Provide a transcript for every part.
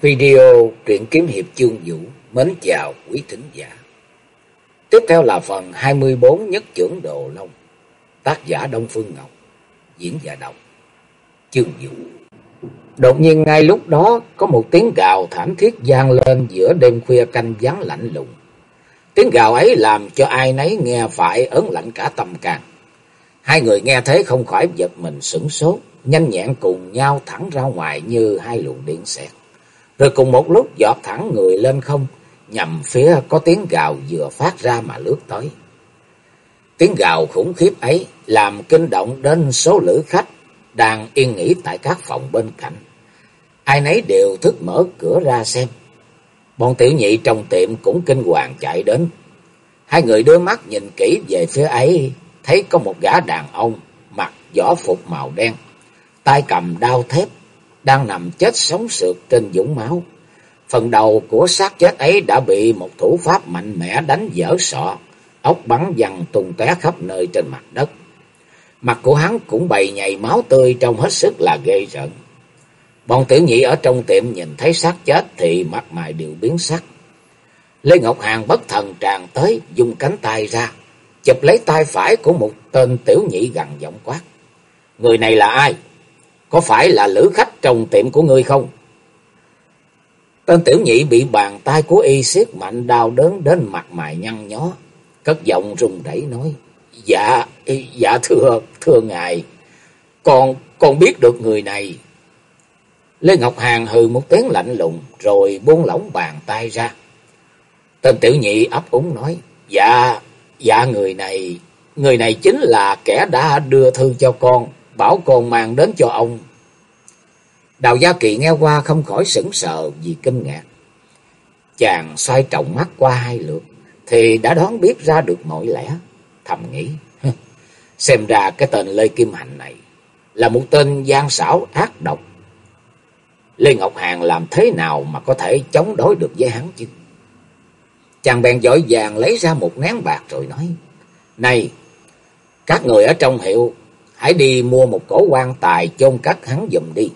Video truyện kiếm hiệp chương vũ mến chào quý thính giả. Tiếp theo là phần 24 nhất trưởng Đồ Long. Tác giả Đông Phương Ngọc, diễn giả đọc chương vũ. Đột nhiên ngay lúc đó có một tiếng gào thảm thiết vang lên giữa đêm khuya canh vắng lạnh lùng. Tiếng gào ấy làm cho ai nấy nghe phải ớn lạnh cả tâm can. Hai người nghe thế không khỏi giật mình sửng sốt, nhanh nhẹn cùng nhau thẳng ra ngoài như hai luồng điện xẹt rồi cùng một lúc giọt thẳng người lên không, nhằm phía có tiếng gào vừa phát ra mà lướt tới. Tiếng gào khủng khiếp ấy làm kinh động đến số lữ khách đang yên nghỉ tại các phòng bên cạnh. Ai nấy đều thức mở cửa ra xem. Bọn tiểu nhị trong tiệm cũng kinh hoàng chạy đến. Hai người đưa mắt nhìn kỹ về phía ấy, thấy có một gã đàn ông mặc võ phục màu đen, tay cầm đao thép, đang nằm chết sống sượt trên dũng máu. Phần đầu của xác chết ấy đã bị một thủ pháp mạnh mẽ đánh dở sọ, ốc bắn văng tung tóe khắp nơi trên mặt đất. Mặt của hắn cũng bầy nhầy máu tươi trông hết sức là ghê rợn. Bọn tiểu nhị ở trong tiệm nhìn thấy xác chết thì mặt mày đều biến sắc. Lê Ngọc Hàng bất thần tràn tới, dùng cánh tay ra, chụp lấy tay phải của một tên tiểu nhị gằn giọng quát. Người này là ai? Có phải là lữ khách trong tiệm của ngươi không? Tên tiểu nhị bị bàn tay của y siết mạnh đau đớn đến mặt mày nhăn nhó. Cất giọng run rẩy nói. Dạ, dạ thưa, thưa ngài. Con, con biết được người này. Lê Ngọc Hàng hừ một tiếng lạnh lùng rồi buông lỏng bàn tay ra. Tên tiểu nhị ấp úng nói. Dạ, dạ người này, người này chính là kẻ đã đưa thư cho con bảo còn mang đến cho ông. Đào Gia Kỳ nghe qua không khỏi sững sờ vì kinh ngạc. Chàng xoay trọng mắt qua hai lượt, thì đã đoán biết ra được mọi lẽ. Thầm nghĩ, xem ra cái tên Lê Kim Hành này là một tên gian xảo ác độc. Lê Ngọc Hàng làm thế nào mà có thể chống đối được với hắn chứ? Chàng bèn giỏi vàng lấy ra một nén bạc rồi nói, Này, các người ở trong hiệu hãy đi mua một cổ quan tài chôn cất hắn dùm đi.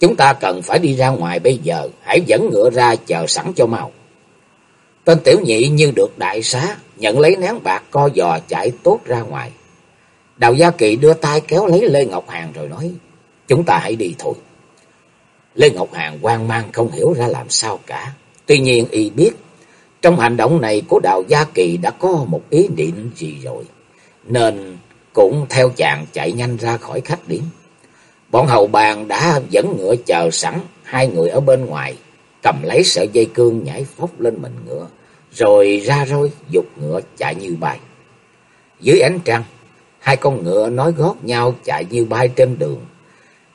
Chúng ta cần phải đi ra ngoài bây giờ, hãy dẫn ngựa ra chờ sẵn cho mau. Tên tiểu nhị như được đại xá, nhận lấy nén bạc co giò chạy tốt ra ngoài. Đào Gia Kỳ đưa tay kéo lấy Lê Ngọc Hàng rồi nói, chúng ta hãy đi thôi. Lê Ngọc Hàng hoang mang không hiểu ra làm sao cả. Tuy nhiên y biết, trong hành động này của Đào Gia Kỳ đã có một ý định gì rồi. Nên cũng theo chàng chạy nhanh ra khỏi khách điểm. Bọn hầu bàn đã dẫn ngựa chờ sẵn, hai người ở bên ngoài, cầm lấy sợi dây cương nhảy phóc lên mình ngựa, rồi ra roi dục ngựa chạy như bay. Dưới ánh trăng, hai con ngựa nói gót nhau chạy như bay trên đường,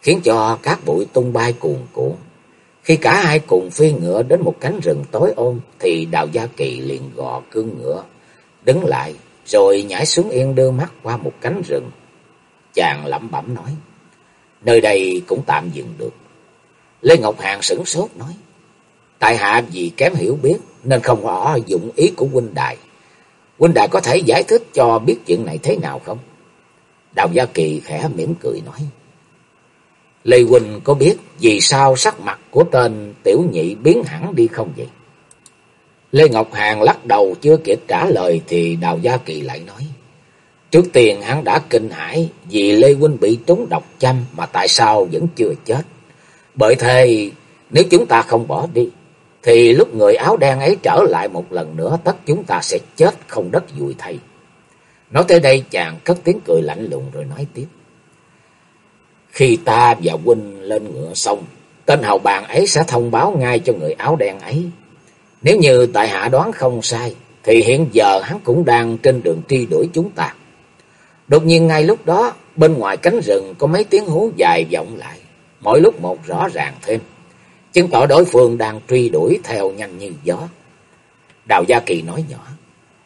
khiến cho các bụi tung bay cuồn cuộn. Khi cả hai cùng phi ngựa đến một cánh rừng tối ôm, thì Đào Gia Kỳ liền gò cương ngựa, đứng lại, rồi nhảy xuống yên đưa mắt qua một cánh rừng. Chàng lẩm bẩm nói, nơi đây cũng tạm dừng được. Lê Ngọc Hàng sửng sốt nói, tại hạ vì kém hiểu biết nên không rõ dụng ý của huynh đài. Huynh đài có thể giải thích cho biết chuyện này thế nào không? Đào Gia Kỳ khẽ mỉm cười nói, Lê Huynh có biết vì sao sắc mặt của tên tiểu nhị biến hẳn đi không vậy? Lê Ngọc Hàng lắc đầu chưa kịp trả lời thì Đào Gia Kỳ lại nói. Trước tiên hắn đã kinh hãi vì Lê Huynh bị trúng độc châm mà tại sao vẫn chưa chết. Bởi thế nếu chúng ta không bỏ đi thì lúc người áo đen ấy trở lại một lần nữa tất chúng ta sẽ chết không đất vùi thay. Nói tới đây chàng cất tiếng cười lạnh lùng rồi nói tiếp. Khi ta và Huynh lên ngựa xong, tên hầu bàn ấy sẽ thông báo ngay cho người áo đen ấy. Nếu như tại hạ đoán không sai, thì hiện giờ hắn cũng đang trên đường truy đuổi chúng ta. Đột nhiên ngay lúc đó, bên ngoài cánh rừng có mấy tiếng hú dài vọng lại, mỗi lúc một rõ ràng thêm, chứng tỏ đối phương đang truy đuổi theo nhanh như gió. Đào Gia Kỳ nói nhỏ,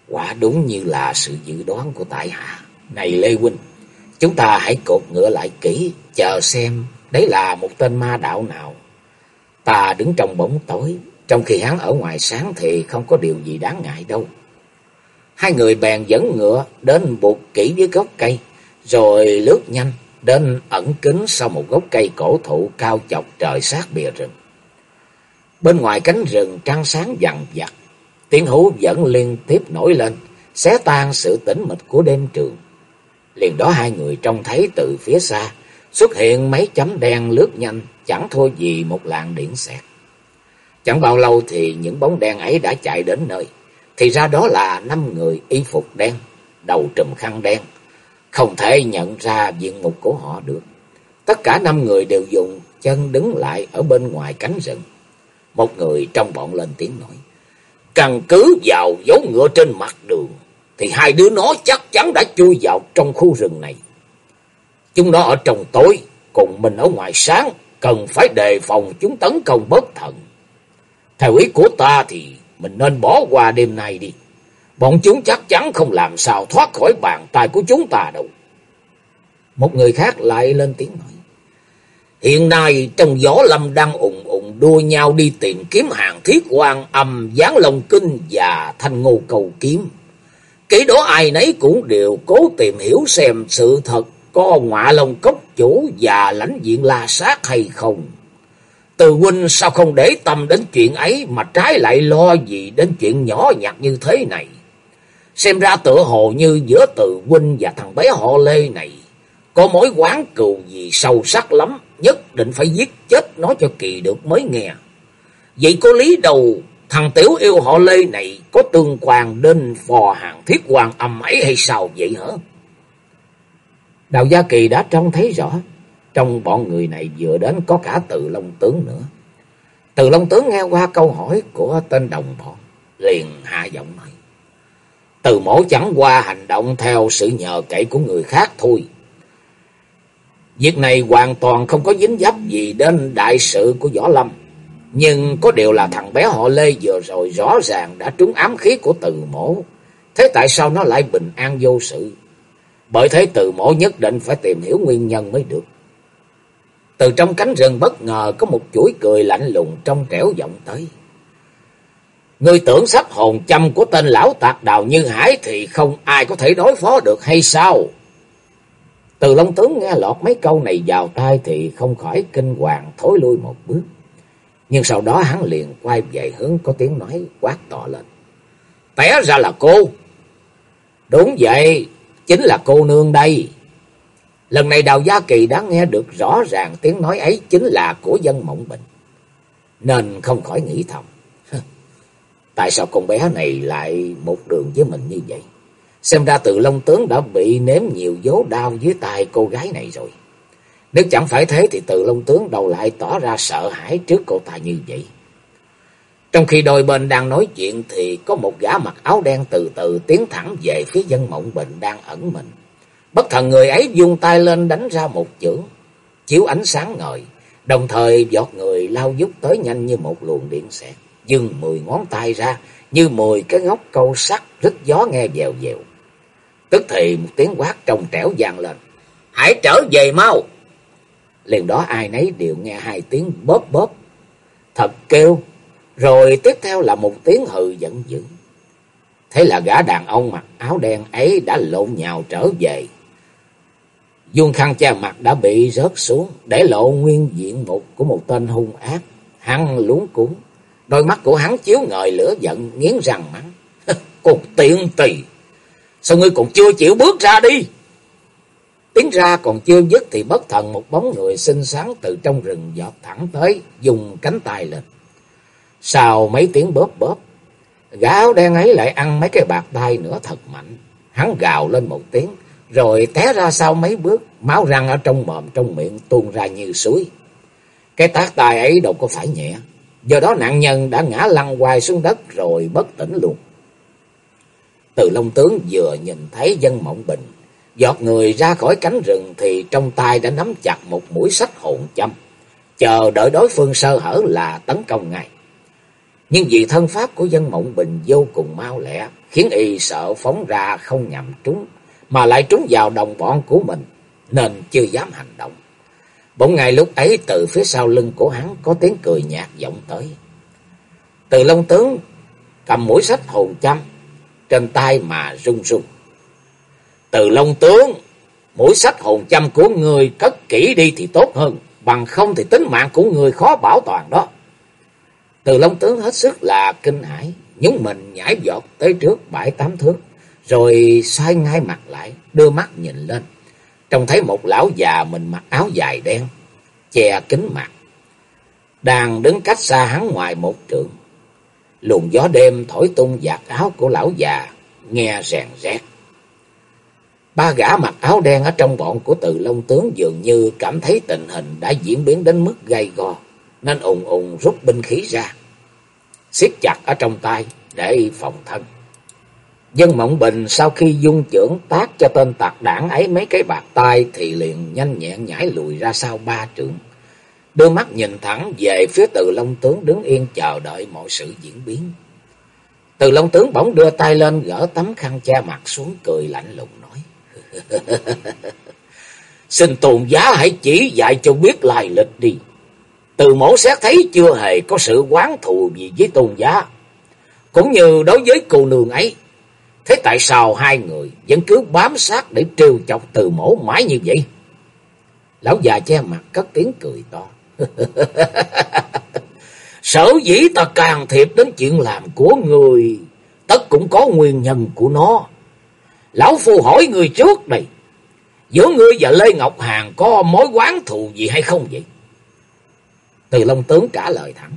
quả đúng như là sự dự đoán của tại hạ. Này Lê Huynh, chúng ta hãy cột ngựa lại kỹ, chờ xem đấy là một tên ma đạo nào. Ta đứng trong bóng tối, trong khi hắn ở ngoài sáng thì không có điều gì đáng ngại đâu. Hai người bèn dẫn ngựa đến buộc kỹ dưới gốc cây, rồi lướt nhanh đến ẩn kín sau một gốc cây cổ thụ cao chọc trời sát bìa rừng. Bên ngoài cánh rừng trăng sáng dằn vặt, tiếng hú vẫn liên tiếp nổi lên, xé tan sự tĩnh mịch của đêm trường. Liền đó hai người trông thấy từ phía xa, xuất hiện mấy chấm đen lướt nhanh, chẳng thua gì một làn điện xẹt. Chẳng bao lâu thì những bóng đen ấy đã chạy đến nơi. Thì ra đó là năm người y phục đen, đầu trùm khăn đen. Không thể nhận ra diện mục của họ được. Tất cả năm người đều dùng chân đứng lại ở bên ngoài cánh rừng. Một người trong bọn lên tiếng nói. Căn cứ vào dấu ngựa trên mặt đường. Thì hai đứa nó chắc chắn đã chui vào trong khu rừng này. Chúng nó ở trong tối. Cùng mình ở ngoài sáng. Cần phải đề phòng chúng tấn công bất thần. Theo ý của ta thì mình nên bỏ qua đêm nay đi. Bọn chúng chắc chắn không làm sao thoát khỏi bàn tay của chúng ta đâu. Một người khác lại lên tiếng nói. Hiện nay trong gió lâm đang ủng ủng đua nhau đi tìm kiếm hàng thiết quan âm, gián lông kinh và thanh ngô cầu kiếm. Kỹ đó ai nấy cũng đều cố tìm hiểu xem sự thật có ngọa lông cốc chủ và lãnh diện la sát hay không. Từ huynh sao không để tâm đến chuyện ấy mà trái lại lo gì đến chuyện nhỏ nhặt như thế này. Xem ra tựa hồ như giữa từ huynh và thằng bé họ Lê này có mối quán cừu gì sâu sắc lắm, nhất định phải giết chết nó cho kỳ được mới nghe. Vậy có lý đầu thằng tiểu yêu họ Lê này có tương quan đến phò hàng thiết hoàng âm ấy hay sao vậy hả? Đào Gia Kỳ đã trông thấy rõ, trong bọn người này vừa đến có cả từ Long Tướng nữa. Từ Long Tướng nghe qua câu hỏi của tên đồng bọn, liền hạ giọng nói. Từ mổ chẳng qua hành động theo sự nhờ cậy của người khác thôi. Việc này hoàn toàn không có dính dấp gì đến đại sự của Võ Lâm. Nhưng có điều là thằng bé họ Lê vừa rồi rõ ràng đã trúng ám khí của từ mổ. Thế tại sao nó lại bình an vô sự? Bởi thế từ mổ nhất định phải tìm hiểu nguyên nhân mới được. Từ trong cánh rừng bất ngờ có một chuỗi cười lạnh lùng trong trẻo vọng tới. Người tưởng sắp hồn châm của tên lão tạc đào như hải thì không ai có thể đối phó được hay sao? Từ Long Tướng nghe lọt mấy câu này vào tai thì không khỏi kinh hoàng thối lui một bước. Nhưng sau đó hắn liền quay về hướng có tiếng nói quát to lên. Té ra là cô. Đúng vậy, chính là cô nương đây. Lần này Đào Gia Kỳ đã nghe được rõ ràng tiếng nói ấy chính là của dân Mộng Bình. Nên không khỏi nghĩ thầm. Tại sao con bé này lại một đường với mình như vậy? Xem ra từ Long Tướng đã bị nếm nhiều dấu đau dưới tay cô gái này rồi. Nếu chẳng phải thế thì từ Long Tướng đầu lại tỏ ra sợ hãi trước cô ta như vậy. Trong khi đôi bên đang nói chuyện thì có một gã mặc áo đen từ từ tiến thẳng về phía dân mộng bình đang ẩn mình. Bất thần người ấy dung tay lên đánh ra một chưởng, chiếu ánh sáng ngời, đồng thời giọt người lao dút tới nhanh như một luồng điện xẹt, dừng mười ngón tay ra như mười cái góc câu sắt rít gió nghe dèo dèo. Tức thì một tiếng quát trong trẻo vang lên. Hãy trở về mau! Liền đó ai nấy đều nghe hai tiếng bóp bóp. Thật kêu. Rồi tiếp theo là một tiếng hừ giận dữ. Thế là gã đàn ông mặc áo đen ấy đã lộn nhào trở về. Dung khăn che mặt đã bị rớt xuống, để lộ nguyên diện mục của một tên hung ác. hăng luống cuốn, đôi mắt của hắn chiếu ngời lửa giận, nghiến răng mắng. Cục tiện tỳ, sao ngươi còn chưa chịu bước ra đi? Tiếng ra còn chưa dứt thì bất thần một bóng người xinh xắn từ trong rừng giọt thẳng tới, dùng cánh tay lên. Sau mấy tiếng bóp bóp, gã áo đen ấy lại ăn mấy cái bạc tay nữa thật mạnh. Hắn gào lên một tiếng, rồi té ra sau mấy bước, máu răng ở trong mồm trong miệng tuôn ra như suối. Cái tác tài ấy đâu có phải nhẹ, do đó nạn nhân đã ngã lăn quay xuống đất rồi bất tỉnh luôn. Từ Long Tướng vừa nhìn thấy dân mộng bình, giọt người ra khỏi cánh rừng thì trong tay đã nắm chặt một mũi sách hồn châm, chờ đợi đối phương sơ hở là tấn công ngay. Nhưng vì thân pháp của dân mộng bình vô cùng mau lẹ, khiến y sợ phóng ra không nhằm trúng, mà lại trúng vào đồng bọn của mình, nên chưa dám hành động. Bỗng ngày lúc ấy từ phía sau lưng của hắn có tiếng cười nhạt vọng tới. Từ Long Tướng cầm mũi sách hồn châm, trên tay mà rung rung. Từ Long Tướng, mũi sách hồn châm của người cất kỹ đi thì tốt hơn, bằng không thì tính mạng của người khó bảo toàn đó. Từ Long tướng hết sức là kinh hãi, nhúng mình nhảy giọt tới trước bảy tám thước, rồi xoay ngay mặt lại, đưa mắt nhìn lên. Trông thấy một lão già mình mặc áo dài đen, che kính mặt, đang đứng cách xa hắn ngoài một trượng. Luồng gió đêm thổi tung giặt áo của lão già, nghe rèn rét. Ba gã mặc áo đen ở trong bọn của từ Long Tướng dường như cảm thấy tình hình đã diễn biến đến mức gay go, nên ùng ùng rút binh khí ra, siết chặt ở trong tay để phòng thân. Dân Mộng Bình sau khi dung trưởng tác cho tên tạc đảng ấy mấy cái bạc tay thì liền nhanh nhẹn nhảy lùi ra sau ba trượng. Đưa mắt nhìn thẳng về phía từ Long Tướng đứng yên chờ đợi mọi sự diễn biến. Từ Long Tướng bỗng đưa tay lên gỡ tấm khăn che mặt xuống cười lạnh lùng nói. Xin tôn giá hãy chỉ dạy cho biết lai lịch đi. Từ mẫu xét thấy chưa hề có sự quán thù gì với tôn giá. Cũng như đối với cô nương ấy. Thế tại sao hai người vẫn cứ bám sát để trêu chọc từ mổ mãi như vậy? Lão già che mặt cất tiếng cười to. Sở dĩ ta can thiệp đến chuyện làm của người, tất cũng có nguyên nhân của nó. Lão Phu hỏi người trước đây, giữa ngươi và Lê Ngọc Hàn có mối quán thù gì hay không vậy? Từ Long Tướng trả lời thẳng,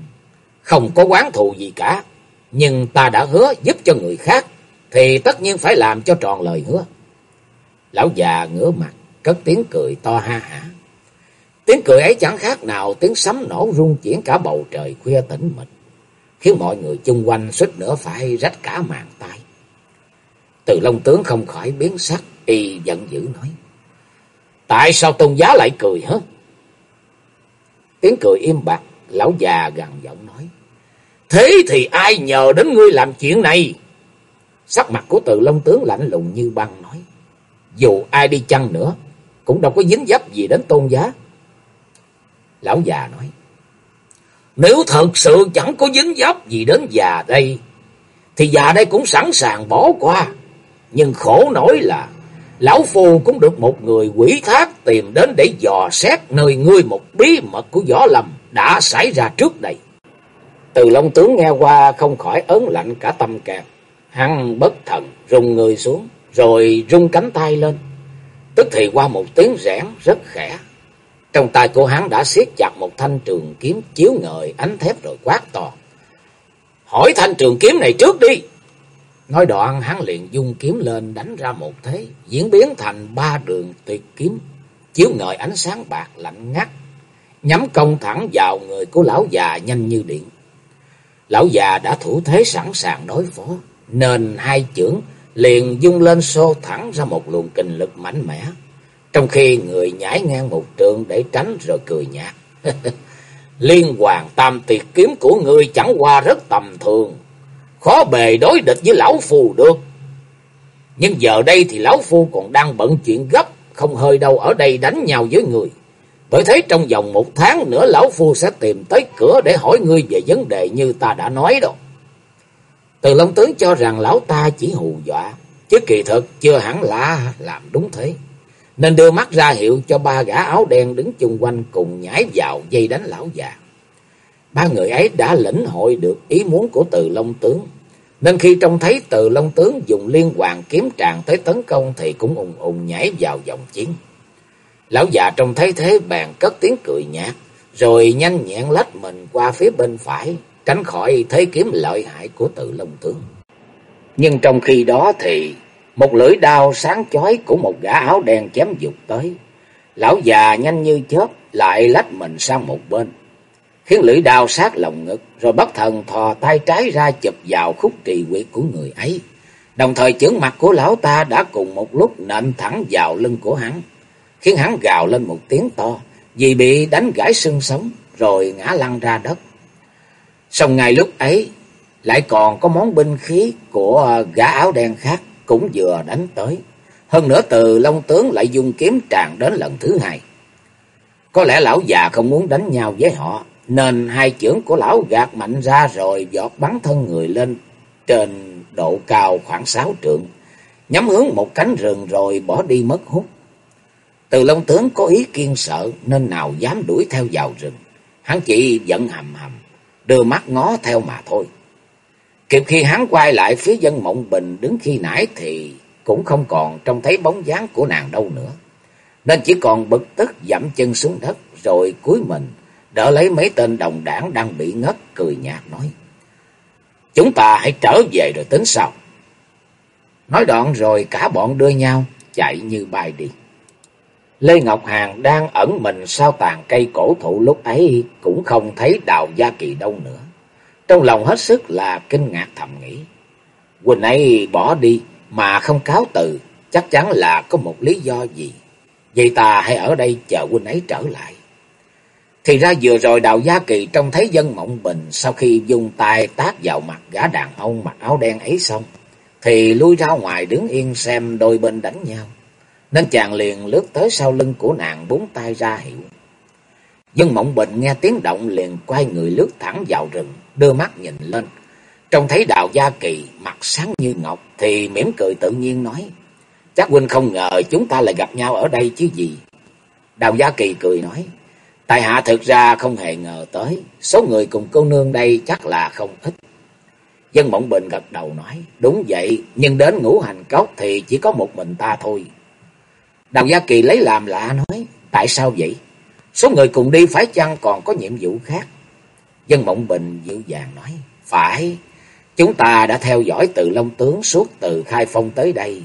không có quán thù gì cả, nhưng ta đã hứa giúp cho người khác, thì tất nhiên phải làm cho tròn lời hứa. Lão già ngửa mặt, cất tiếng cười to ha hả. Tiếng cười ấy chẳng khác nào tiếng sấm nổ rung chuyển cả bầu trời khuya tĩnh mịch, khiến mọi người chung quanh suýt nữa phải rách cả màn tay. Từ Long tướng không khỏi biến sắc, y giận dữ nói: "Tại sao tôn giá lại cười hả?" Tiếng cười im bặt, lão già gằn giọng nói: "Thế thì ai nhờ đến ngươi làm chuyện này?" Sắc mặt của Từ Long tướng lạnh lùng như băng nói: "Dù ai đi chăng nữa, cũng đâu có dính dấp gì đến tôn giá." Lão già nói. Nếu thật sự chẳng có dính dấp gì đến già đây, thì già đây cũng sẵn sàng bỏ qua. Nhưng khổ nổi là, Lão Phu cũng được một người quỷ thác tìm đến để dò xét nơi ngươi một bí mật của võ lầm đã xảy ra trước đây. Từ Long Tướng nghe qua không khỏi ớn lạnh cả tâm can. Hắn bất thần, rung người xuống, rồi rung cánh tay lên. Tức thì qua một tiếng rẽn rất khẽ, trong tay của hắn đã siết chặt một thanh trường kiếm chiếu ngời ánh thép rồi quát to. Hỏi thanh trường kiếm này trước đi. Nói đoạn hắn liền dung kiếm lên đánh ra một thế, diễn biến thành ba đường tuyệt kiếm, chiếu ngời ánh sáng bạc lạnh ngắt, nhắm công thẳng vào người của lão già nhanh như điện. Lão già đã thủ thế sẵn sàng đối phó, nên hai chưởng liền dung lên xô thẳng ra một luồng kinh lực mạnh mẽ, trong khi người nhảy ngang một trường để tránh rồi cười nhạt. Liên hoàng tam tiệt kiếm của ngươi chẳng qua rất tầm thường. Khó bề đối địch với lão phù được. Nhưng giờ đây thì lão phu còn đang bận chuyện gấp. Không hơi đâu ở đây đánh nhau với người. Bởi thế trong vòng một tháng nữa lão phu sẽ tìm tới cửa để hỏi ngươi về vấn đề như ta đã nói đâu. Từ Long Tướng cho rằng lão ta chỉ hù dọa. Chứ kỳ thực chưa hẳn là làm đúng thế nên đưa mắt ra hiệu cho ba gã áo đen đứng chung quanh cùng nhảy vào dây đánh lão già. Ba người ấy đã lĩnh hội được ý muốn của từ Long Tướng, nên khi trông thấy từ Long Tướng dùng liên hoàng kiếm tràn tới tấn công thì cũng ùng ùng nhảy vào dòng chiến. Lão già trông thấy thế bèn cất tiếng cười nhạt, rồi nhanh nhẹn lách mình qua phía bên phải, tránh khỏi thế kiếm lợi hại của tự Long Tướng. Nhưng trong khi đó thì, một lưỡi đao sáng chói của một gã áo đen chém dục tới. Lão già nhanh như chớp lại lách mình sang một bên. Khiến lưỡi đao sát lồng ngực, rồi bất thần thò tay trái ra chụp vào khúc trì quyệt của người ấy. Đồng thời chưởng mặt của lão ta đã cùng một lúc nện thẳng vào lưng của hắn. Khiến hắn gào lên một tiếng to, vì bị đánh gãy xương sống, rồi ngã lăn ra đất. Xong ngay lúc ấy lại còn có món binh khí của ờ, gã áo đen khác cũng vừa đánh tới. Hơn nữa từ Long Tướng lại dùng kiếm tràn đến lần thứ hai. Có lẽ lão già không muốn đánh nhau với họ, nên hai chưởng của lão gạt mạnh ra rồi giọt bắn thân người lên trên độ cao khoảng sáu trượng, nhắm hướng một cánh rừng rồi bỏ đi mất hút. Từ Long Tướng có ý kiên sợ nên nào dám đuổi theo vào rừng. Hắn chỉ giận hầm hầm, đưa mắt ngó theo mà thôi. Kịp khi hắn quay lại phía dân mộng bình đứng khi nãy thì cũng không còn trông thấy bóng dáng của nàng đâu nữa. Nên chỉ còn bực tức dẫm chân xuống đất rồi cúi mình, đỡ lấy mấy tên đồng đảng đang bị ngất cười nhạt nói. Chúng ta hãy trở về rồi tính sau. Nói đoạn rồi cả bọn đưa nhau chạy như bay đi. Lê Ngọc Hàn đang ẩn mình sau tàn cây cổ thụ lúc ấy cũng không thấy đào gia kỳ đâu nữa. Trong lòng hết sức là kinh ngạc thầm nghĩ. Quỳnh ấy bỏ đi mà không cáo từ, chắc chắn là có một lý do gì. Vậy ta hãy ở đây chờ Quỳnh ấy trở lại. Thì ra vừa rồi Đào Gia Kỳ trông thấy dân mộng bình sau khi dùng tay tác vào mặt gã đàn ông mặc áo đen ấy xong. Thì lui ra ngoài đứng yên xem đôi bên đánh nhau. Nên chàng liền lướt tới sau lưng của nàng bốn tay ra hiệu. Dân mộng bình nghe tiếng động liền quay người lướt thẳng vào rừng, đưa mắt nhìn lên. Trông thấy Đào Gia Kỳ mặt sáng như ngọc thì mỉm cười tự nhiên nói. Chắc huynh không ngờ chúng ta lại gặp nhau ở đây chứ gì. Đào Gia Kỳ cười nói. Tại hạ thực ra không hề ngờ tới, số người cùng cô nương đây chắc là không ít. Dân Mộng Bình gật đầu nói, đúng vậy, nhưng đến ngũ hành cốc thì chỉ có một mình ta thôi. Đào Gia Kỳ lấy làm lạ nói, tại sao vậy? Số người cùng đi phải chăng còn có nhiệm vụ khác? Dân Mộng Bình dịu dàng nói, phải, chúng ta đã theo dõi từ Long Tướng suốt từ Khai Phong tới đây.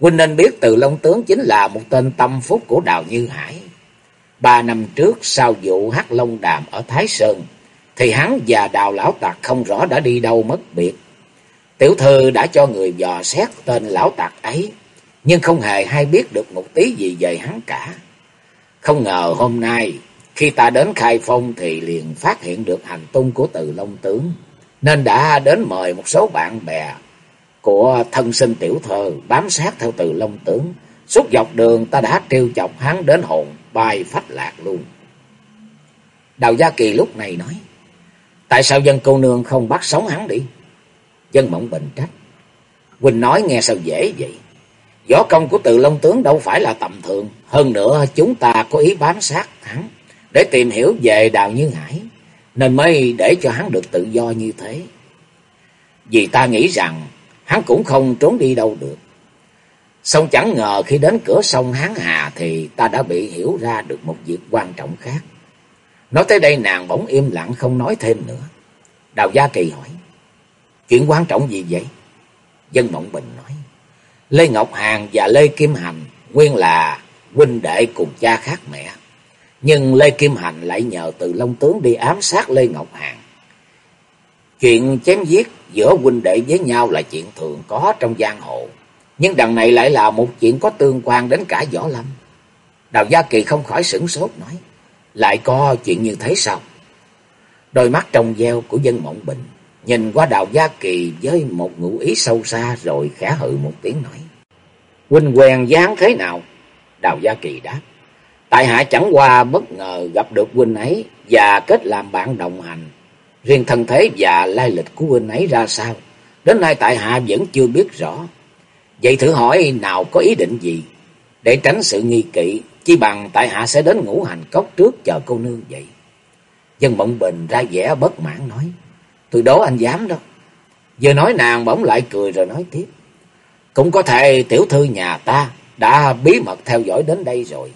Huynh nên biết từ Long Tướng chính là một tên tâm phúc của Đào Như Hải. Ba năm trước sau vụ hát Long Đàm ở Thái Sơn, thì hắn và Đào Lão Tạc không rõ đã đi đâu mất biệt. Tiểu thư đã cho người dò xét tên Lão Tạc ấy, nhưng không hề hay biết được một tí gì về hắn cả. Không ngờ hôm nay, khi ta đến khai phong thì liền phát hiện được hành tung của từ Long Tướng, nên đã đến mời một số bạn bè của thân sinh tiểu thơ bám sát theo từ Long Tướng. Suốt dọc đường ta đã trêu chọc hắn đến hồn bay phách lạc luôn. Đào Gia Kỳ lúc này nói, tại sao dân cô nương không bắt sống hắn đi? Dân mộng bình trách, Quỳnh nói nghe sao dễ vậy? Võ công của từ Long Tướng đâu phải là tầm thường, hơn nữa chúng ta có ý bám sát hắn để tìm hiểu về Đào Như Hải, nên mới để cho hắn được tự do như thế. Vì ta nghĩ rằng hắn cũng không trốn đi đâu được. Xong chẳng ngờ khi đến cửa sông Hán Hà thì ta đã bị hiểu ra được một việc quan trọng khác. Nói tới đây nàng bỗng im lặng không nói thêm nữa. Đào Gia Kỳ hỏi, chuyện quan trọng gì vậy? Dân Mộng Bình nói, Lê Ngọc Hàn và Lê Kim Hành nguyên là huynh đệ cùng cha khác mẹ. Nhưng Lê Kim Hành lại nhờ từ Long Tướng đi ám sát Lê Ngọc Hàn. Chuyện chém giết giữa huynh đệ với nhau là chuyện thường có trong giang hồ. Nhưng đằng này lại là một chuyện có tương quan đến cả Võ Lâm. Đào Gia Kỳ không khỏi sửng sốt nói. Lại có chuyện như thế sao? Đôi mắt trong veo của dân mộng bình. Nhìn qua Đào Gia Kỳ với một ngụ ý sâu xa rồi khẽ hự một tiếng nói. Huynh quen dáng thế nào? Đào Gia Kỳ đáp. Tại hạ chẳng qua bất ngờ gặp được huynh ấy và kết làm bạn đồng hành. Riêng thân thế và lai lịch của huynh ấy ra sao? Đến nay tại hạ vẫn chưa biết rõ. Vậy thử hỏi nào có ý định gì? Để tránh sự nghi kỵ, chi bằng tại hạ sẽ đến ngũ hành cốc trước chờ cô nương vậy. Dân Mộng Bình ra vẻ bất mãn nói. Tôi đố anh dám đó. Vừa nói nàng bỗng lại cười rồi nói tiếp. Cũng có thể tiểu thư nhà ta đã bí mật theo dõi đến đây rồi.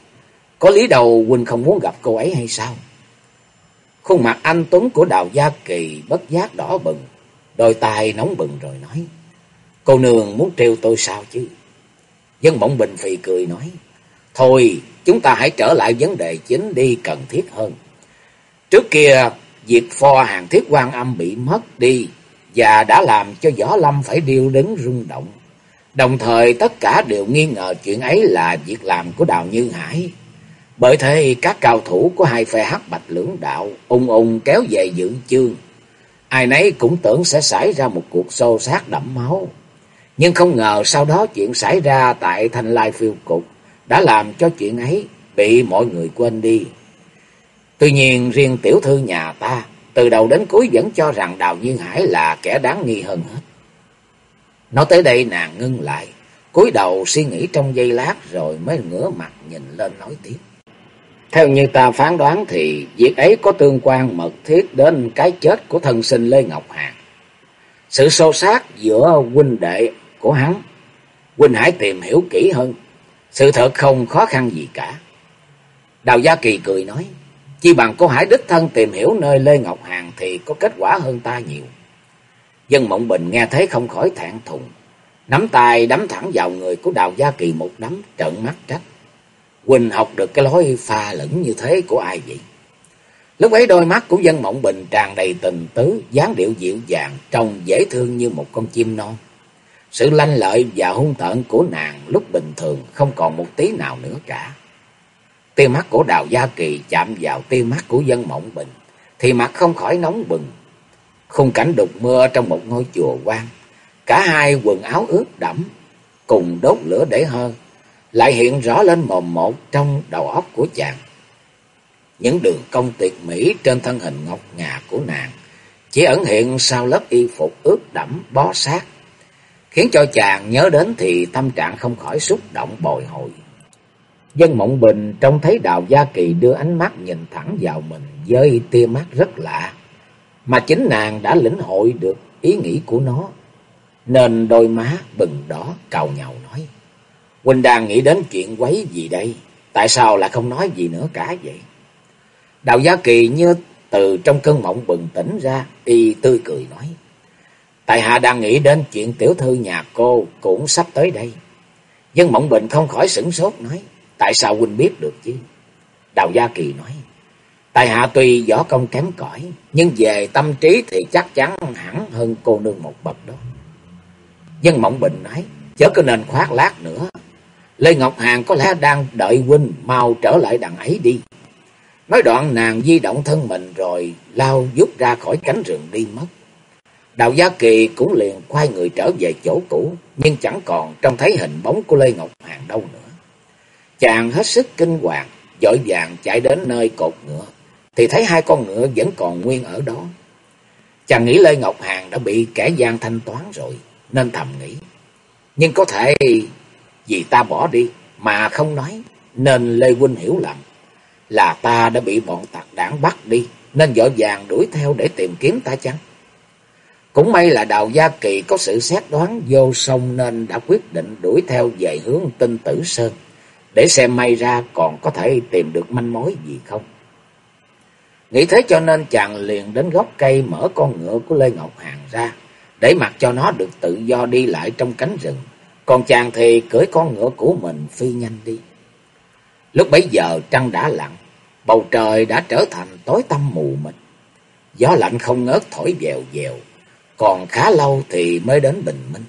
Có lý đầu Huynh không muốn gặp cô ấy hay sao? Khuôn mặt anh Tuấn của Đào Gia Kỳ bất giác đỏ bừng, đôi tai nóng bừng rồi nói. Cô nương muốn trêu tôi sao chứ? Dân Mộng Bình phì cười nói. Thôi, chúng ta hãy trở lại vấn đề chính đi cần thiết hơn. Trước kia, việc pho hàng thiết quan âm bị mất đi và đã làm cho Võ Lâm phải điêu đứng rung động. Đồng thời, tất cả đều nghi ngờ chuyện ấy là việc làm của Đào Như Hải. Bởi thế, các cao thủ của hai phe hắc bạch lưỡng đạo ung ung kéo về dự chương. Ai nấy cũng tưởng sẽ xảy ra một cuộc xô xát đẫm máu. Nhưng không ngờ sau đó chuyện xảy ra tại Thanh Lai Phiêu Cục đã làm cho chuyện ấy bị mọi người quên đi. Tuy nhiên riêng tiểu thư nhà ta từ đầu đến cuối vẫn cho rằng Đào Nhiên Hải là kẻ đáng nghi hơn hết. Nói tới đây nàng ngưng lại, cúi đầu suy nghĩ trong giây lát rồi mới ngửa mặt nhìn lên nói tiếp. Theo như ta phán đoán thì việc ấy có tương quan mật thiết đến cái chết của thân sinh Lê Ngọc Hàn. Sự sâu sát giữa huynh đệ của hắn, huynh hải tìm hiểu kỹ hơn. Sự thật không khó khăn gì cả. Đào Gia Kỳ cười nói, chi bằng cô hãy đích thân tìm hiểu nơi Lê Ngọc Hàn thì có kết quả hơn ta nhiều. Dân Mộng Bình nghe thấy không khỏi thẹn thùng, nắm tay đấm thẳng vào người của Đào Gia Kỳ một đấm trợn mắt trách. Quỳnh học được cái lối pha lẫn như thế của ai vậy? Lúc ấy đôi mắt của dân mộng bình tràn đầy tình tứ, dáng điệu dịu dàng, trông dễ thương như một con chim non. Sự lanh lợi và hung tợn của nàng lúc bình thường không còn một tí nào nữa cả. Tia mắt của Đào Gia Kỳ chạm vào tia mắt của dân mộng bình, thì mặt không khỏi nóng bừng. Khung cảnh đục mưa trong một ngôi chùa quan, cả hai quần áo ướt đẫm, cùng đốt lửa để hơn, lại hiện rõ lên mồm một trong đầu óc của chàng. Những đường cong tuyệt mỹ trên thân hình ngọc ngà của nàng chỉ ẩn hiện sau lớp y phục ướt đẫm bó sát, khiến cho chàng nhớ đến thì tâm trạng không khỏi xúc động bồi hồi. Dân Mộng Bình trông thấy Đào Gia Kỳ đưa ánh mắt nhìn thẳng vào mình với tia mắt rất lạ, mà chính nàng đã lĩnh hội được ý nghĩ của nó, nên đôi má bừng đỏ cào nhàu nói. Huynh đang nghĩ đến chuyện quấy gì đây? Tại sao lại không nói gì nữa cả vậy? Đào Gia Kỳ như từ trong cơn mộng bừng tỉnh ra, y tươi cười nói. Tại hạ đang nghĩ đến chuyện tiểu thư nhà cô cũng sắp tới đây. Dân Mộng Bình không khỏi sửng sốt nói. Tại sao huynh biết được chứ? Đào Gia Kỳ nói. tài hạ tuy võ công kém cỏi, nhưng về tâm trí thì chắc chắn hẳn hơn cô nương một bậc đó. Dân Mộng Bình nói. Chớ có nên khoác lác nữa. Lê Ngọc hàng có lẽ đang đợi huynh mau trở lại đằng ấy đi. Nói đoạn nàng di động thân mình rồi lao giúp ra khỏi cánh rừng đi mất. Đào Gia Kỳ cũng liền quay người trở về chỗ cũ, nhưng chẳng còn trông thấy hình bóng của Lê Ngọc hàng đâu nữa. Chàng hết sức kinh hoàng, dội vàng chạy đến nơi cột ngựa, thì thấy hai con ngựa vẫn còn nguyên ở đó. Chàng nghĩ Lê Ngọc hàng đã bị kẻ gian thanh toán rồi, nên thầm nghĩ. Nhưng có thể vì ta bỏ đi mà không nói, nên Lê Huynh hiểu lầm là ta đã bị bọn tạc đảng bắt đi, nên dội vàng đuổi theo để tìm kiếm ta chăng? Cũng may là Đào Gia Kỳ có sự xét đoán vô sông nên đã quyết định đuổi theo về hướng tinh tử Sơn, để xem may ra còn có thể tìm được manh mối gì không. Nghĩ thế cho nên chàng liền đến gốc cây mở con ngựa của Lê Ngọc Hàng ra, để mặc cho nó được tự do đi lại trong cánh rừng. Còn chàng thì cưỡi con ngựa của mình phi nhanh đi. Lúc bấy giờ trăng đã lặn, bầu trời đã trở thành tối tăm mù mịt. Gió lạnh không ngớt thổi dèo dèo, còn khá lâu thì mới đến bình minh.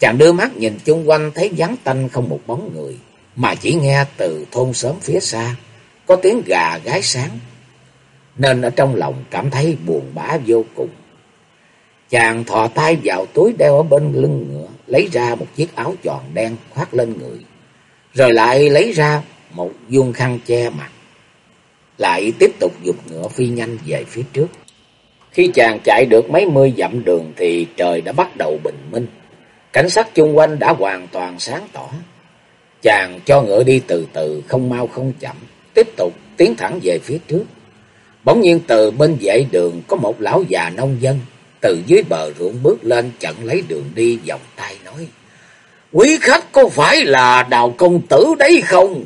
Chàng đưa mắt nhìn chung quanh thấy vắng tanh không một bóng người, mà chỉ nghe từ thôn xóm phía xa, có tiếng gà gái sáng, nên ở trong lòng cảm thấy buồn bã vô cùng. Chàng thò tay vào túi đeo ở bên lưng ngựa, lấy ra một chiếc áo tròn đen khoác lên người, rồi lại lấy ra một vuông khăn che mặt, lại tiếp tục dục ngựa phi nhanh về phía trước. Khi chàng chạy được mấy mươi dặm đường thì trời đã bắt đầu bình minh. Cảnh sát chung quanh đã hoàn toàn sáng tỏ. Chàng cho ngựa đi từ từ, không mau không chậm, tiếp tục tiến thẳng về phía trước. Bỗng nhiên từ bên vệ đường có một lão già nông dân, từ dưới bờ ruộng bước lên chặn lấy đường đi vòng tay nói. Quý khách có phải là đào công tử đấy không?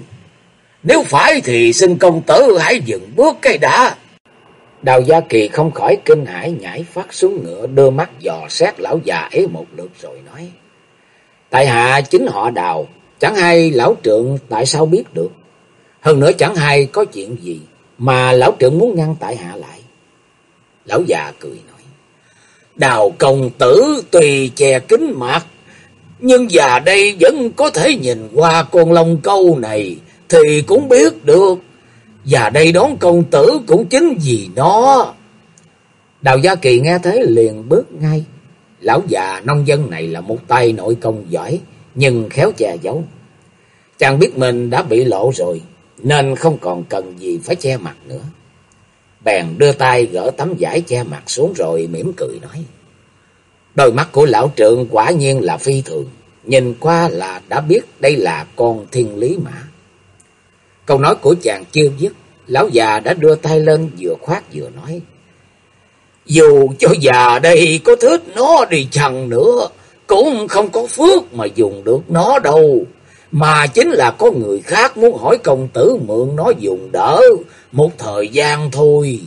Nếu phải thì xin công tử hãy dừng bước cái đã. Đào Gia Kỳ không khỏi kinh hãi nhảy phát xuống ngựa đưa mắt dò xét lão già ấy một lượt rồi nói. Tại hạ chính họ đào, chẳng hay lão trượng tại sao biết được. Hơn nữa chẳng hay có chuyện gì mà lão trượng muốn ngăn tại hạ lại. Lão già cười nói. Đào công tử tùy che kính mặt, nhưng già đây vẫn có thể nhìn qua con lông câu này thì cũng biết được. già đây đón công tử cũng chính vì nó. Đào Gia Kỳ nghe thế liền bước ngay. Lão già nông dân này là một tay nội công giỏi, nhưng khéo che giấu. Chàng biết mình đã bị lộ rồi, nên không còn cần gì phải che mặt nữa. Bèn đưa tay gỡ tấm vải che mặt xuống rồi mỉm cười nói. Đôi mắt của lão trượng quả nhiên là phi thường, nhìn qua là đã biết đây là con thiên lý mã. Câu nói của chàng chưa dứt, lão già đã đưa tay lên vừa khoát vừa nói. Dù cho già đây có thích nó đi chăng nữa, cũng không có phước mà dùng được nó đâu. Mà chính là có người khác muốn hỏi công tử mượn nó dùng đỡ một thời gian thôi.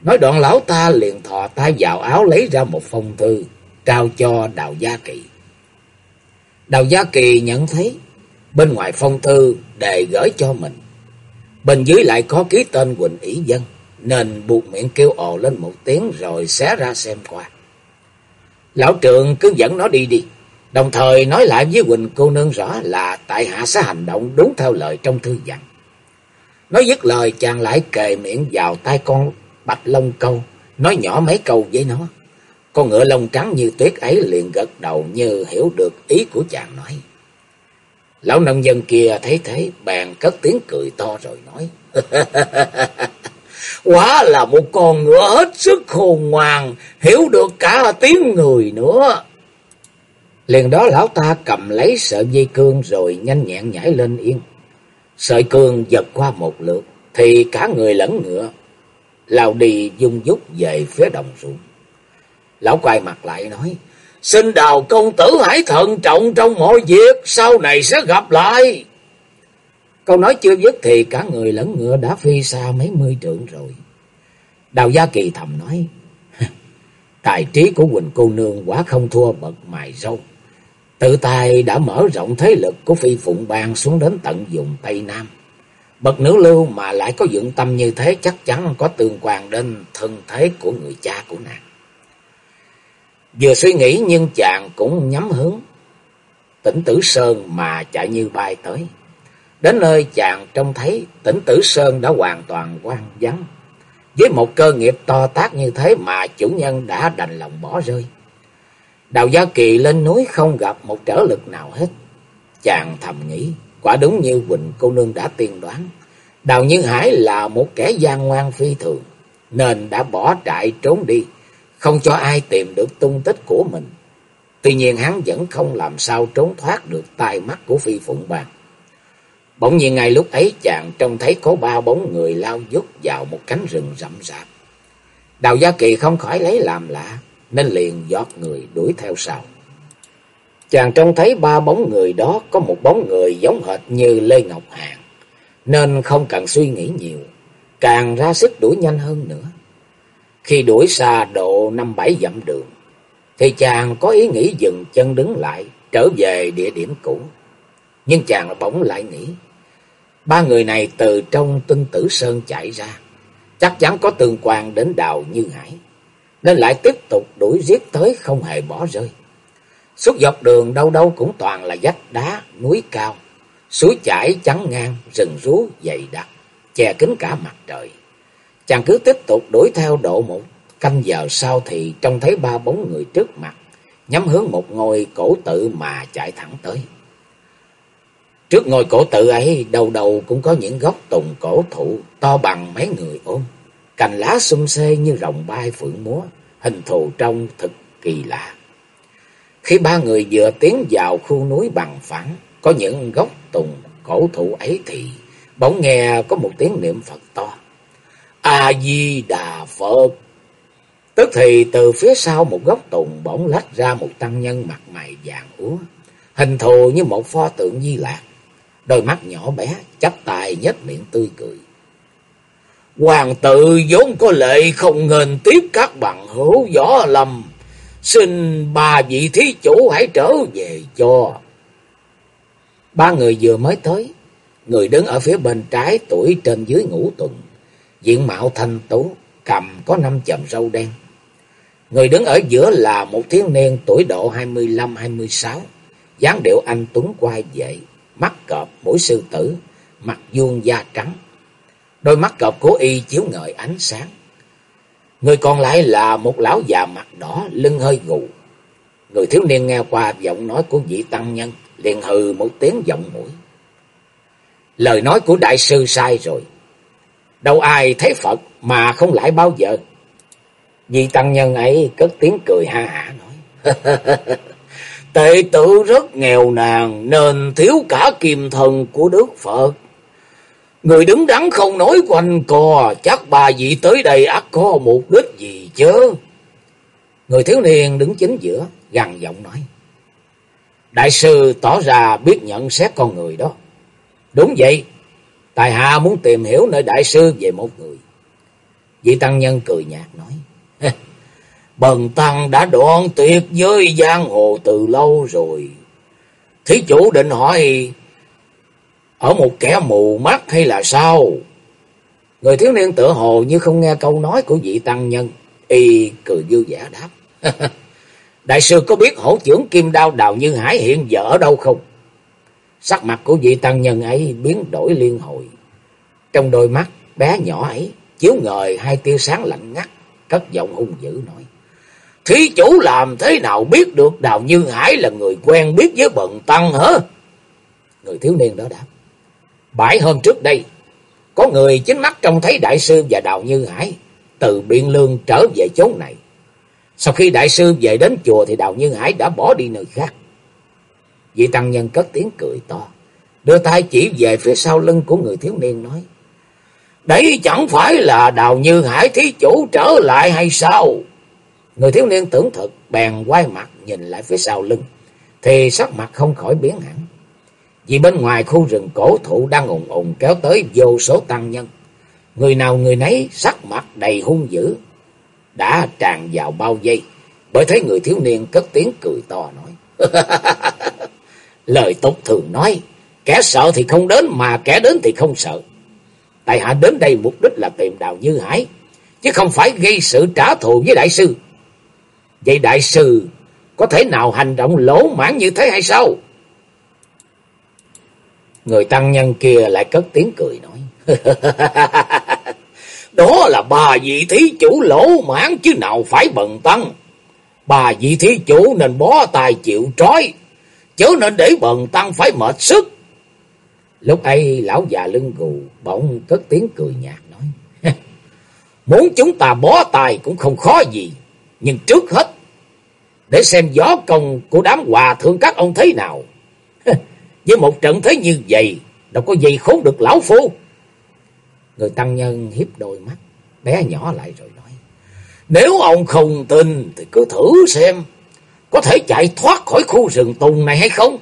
Nói đoạn lão ta liền thò tay vào áo lấy ra một phong thư, trao cho Đào Gia Kỳ. Đào Gia Kỳ nhận thấy, bên ngoài phong thư đề gửi cho mình. Bên dưới lại có ký tên Quỳnh ỷ Dân, nên buộc miệng kêu ồ lên một tiếng rồi xé ra xem qua. Lão trường cứ dẫn nó đi đi, đồng thời nói lại với Quỳnh cô nương rõ là tại hạ sẽ hành động đúng theo lời trong thư dặn. Nói dứt lời chàng lại kề miệng vào tay con bạch lông câu, nói nhỏ mấy câu với nó. Con ngựa lông trắng như tuyết ấy liền gật đầu như hiểu được ý của chàng nói. Lão nông dân kia thấy thế, bèn cất tiếng cười to rồi nói. Quả là một con ngựa hết sức khôn ngoan, hiểu được cả tiếng người nữa. Liền đó lão ta cầm lấy sợi dây cương rồi nhanh nhẹn nhảy lên yên. Sợi cương giật qua một lượt, thì cả người lẫn ngựa, lao đi dung dút về phía đồng ruộng. Lão quay mặt lại nói, xin đào công tử hãy thận trọng trong mọi việc, sau này sẽ gặp lại. Câu nói chưa dứt thì cả người lẫn ngựa đã phi xa mấy mươi trượng rồi. Đào Gia Kỳ thầm nói, tài trí của Quỳnh cô nương quá không thua bậc mài râu. Tự tài đã mở rộng thế lực của phi phụng bang xuống đến tận vùng Tây Nam. Bậc nữ lưu mà lại có dụng tâm như thế chắc chắn có tương quan đến thân thế của người cha của nàng. Vừa suy nghĩ nhưng chàng cũng nhắm hướng tỉnh Tử Sơn mà chạy như bay tới. Đến nơi chàng trông thấy tỉnh Tử Sơn đã hoàn toàn quang vắng. Với một cơ nghiệp to tác như thế mà chủ nhân đã đành lòng bỏ rơi. Đào Gia Kỳ lên núi không gặp một trở lực nào hết. Chàng thầm nghĩ, quả đúng như Quỳnh cô nương đã tiên đoán. Đào Như Hải là một kẻ gian ngoan phi thường, nên đã bỏ trại trốn đi, không cho ai tìm được tung tích của mình. Tuy nhiên hắn vẫn không làm sao trốn thoát được tai mắt của phi phụng bàng. Bỗng nhiên ngay lúc ấy chàng trông thấy có ba bóng người lao dút vào một cánh rừng rậm rạp. Đào Gia Kỳ không khỏi lấy làm lạ, nên liền giọt người đuổi theo sau. Chàng trông thấy ba bóng người đó có một bóng người giống hệt như Lê Ngọc Hàn, nên không cần suy nghĩ nhiều, càng ra sức đuổi nhanh hơn nữa. Khi đuổi xa độ năm bảy dặm đường, thì chàng có ý nghĩ dừng chân đứng lại, trở về địa điểm cũ. Nhưng chàng bỗng lại nghĩ, ba người này từ trong tinh tử sơn chạy ra, chắc chắn có tương quan đến đào Như Hải, nên lại tiếp tục đuổi giết tới không hề bỏ rơi. Suốt dọc đường đâu đâu cũng toàn là vách đá, núi cao, suối chảy trắng ngang, rừng rú dày đặc, che kín cả mặt trời. Chàng cứ tiếp tục đuổi theo độ một canh giờ sau thì trông thấy ba bóng người trước mặt, nhắm hướng một ngôi cổ tự mà chạy thẳng tới. Trước ngôi cổ tự ấy, đầu đầu cũng có những gốc tùng cổ thụ to bằng mấy người ôm. Cành lá xum xê như rồng bay phượng múa, hình thù trông thật kỳ lạ. Khi ba người vừa tiến vào khu núi bằng phẳng, có những gốc tùng cổ thụ ấy thì bỗng nghe có một tiếng niệm Phật to. A-di-đà Phật. Tức thì từ phía sau một gốc tùng bỗng lách ra một tăng nhân mặt mày vàng úa, hình thù như một pho tượng di lạc, đôi mắt nhỏ bé, chắp tay nhếch miệng tươi cười. Hoàng tự vốn có lệ không ngền tiếp các bằng hữu võ lâm, xin bà vị thí chủ hãy trở về cho. Ba người vừa mới tới, người đứng ở phía bên trái tuổi trên dưới ngũ tuần, diện mạo thanh tú, cầm có năm chòm râu đen. Người đứng ở giữa là một thiếu niên tuổi độ hai mươi lăm hai mươi sáu, dáng điệu anh tuấn quay dậy, mắt cọp, mũi sư tử, mặt vuông da trắng. Đôi mắt cọp của y chiếu ngời ánh sáng. Người còn lại là một lão già mặt đỏ, lưng hơi gù. Người thiếu niên nghe qua giọng nói của vị tăng nhân, liền hừ một tiếng giọng mũi. Lời nói của đại sư sai rồi. Đâu ai thấy Phật mà không lại bao giờ. Vị tăng nhân ấy cất tiếng cười ha hả nói. Tệ tử rất nghèo nàn nên thiếu cả kim thần của Đức Phật. Người đứng đắn không nói quanh co, chắc bà vị tới đây ắt có mục đích gì chứ. Người thiếu niên đứng chính giữa, gằn giọng nói. Đại sư tỏ ra biết nhận xét con người đó. Đúng vậy, Tài hạ muốn tìm hiểu nơi đại sư về một người. Vị tăng nhân cười nhạt nói. Bần tăng đã đoạn tuyệt với giang hồ từ lâu rồi. Thí chủ định hỏi ở một kẻ mù mắt hay là sao? Người thiếu niên tự hồ như không nghe câu nói của vị tăng nhân. Y cười vui vẻ đáp. Đại sư có biết hổ trưởng kim đao đào như hải hiện giờ ở đâu không? Sắc mặt của vị tăng nhân ấy biến đổi liên hồi. Trong đôi mắt bé nhỏ ấy chiếu ngời hai tia sáng lạnh ngắt, cất giọng hung dữ nói. Thí chủ làm thế nào biết được Đào Như Hải là người quen biết với bận tăng hả? Người thiếu niên đó đáp. Bảy hôm trước đây, có người chính mắt trông thấy Đại sư và Đào Như Hải từ Biện Lương trở về chốn này. Sau khi Đại sư về đến chùa thì Đào Như Hải đã bỏ đi nơi khác. Vị tăng nhân cất tiếng cười to, đưa tay chỉ về phía sau lưng của người thiếu niên nói. Đấy chẳng phải là Đào Như Hải thí chủ trở lại hay sao? Người thiếu niên tưởng thực bèn quay mặt nhìn lại phía sau lưng, thì sắc mặt không khỏi biến hẳn. Vì bên ngoài khu rừng cổ thụ đang ùng ùng kéo tới vô số tăng nhân. Người nào người nấy sắc mặt đầy hung dữ, đã tràn vào bao giây bởi thấy người thiếu niên cất tiếng cười to nói. Lời tục thường nói, kẻ sợ thì không đến mà kẻ đến thì không sợ. Tại hạ đến đây mục đích là tìm Đào Như Hải, chứ không phải gây sự trả thù với đại sư. Vậy đại sư có thể nào hành động lỗ mãn như thế hay sao? Người tăng nhân kia lại cất tiếng cười nói. Đó là bà vị thí chủ lỗ mãn chứ nào phải bần tăng. Bà vị thí chủ nên bó tài chịu trói, chớ nên để bần tăng phải mệt sức. Lúc ấy lão già lưng gù bỗng cất tiếng cười nhạt nói. Muốn chúng ta bó tài cũng không khó gì. Nhưng trước hết để xem gió công của đám hòa thượng các ông thế nào. Với một trận thế như vậy, đâu có gì khốn được lão phu. Người tăng nhân hiếp đôi mắt, bé nhỏ lại rồi nói. Nếu ông không tin thì cứ thử xem, có thể chạy thoát khỏi khu rừng tùng này hay không?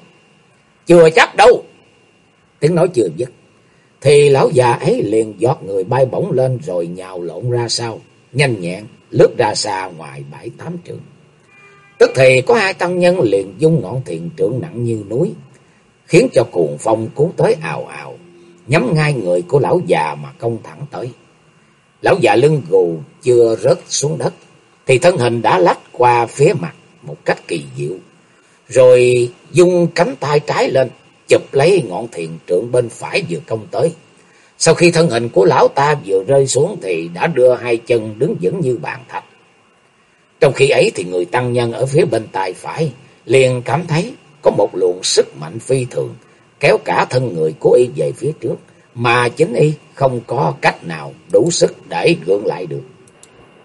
Chưa chắc đâu. Tiếng nói chưa dứt, thì lão già ấy liền giọt người bay bổng lên rồi nhào lộn ra sau, nhanh nhẹn lướt ra xa ngoài bãi tám trường. Tức thì có hai tăng nhân liền dung ngọn thiền trượng nặng như núi, khiến cho cuồng phong cuốn tới ào ào, nhắm ngay người của lão già mà công thẳng tới. Lão già lưng gù chưa rớt xuống đất, thì thân hình đã lách qua phía mặt một cách kỳ diệu, rồi dung cánh tay trái lên, chụp lấy ngọn thiền trượng bên phải vừa công tới. Sau khi thân hình của lão ta vừa rơi xuống thì đã đưa hai chân đứng vững như bàn thạch. Trong khi ấy thì người tăng nhân ở phía bên tay phải liền cảm thấy có một luồng sức mạnh phi thường kéo cả thân người của y về phía trước mà chính y không có cách nào đủ sức để gượng lại được.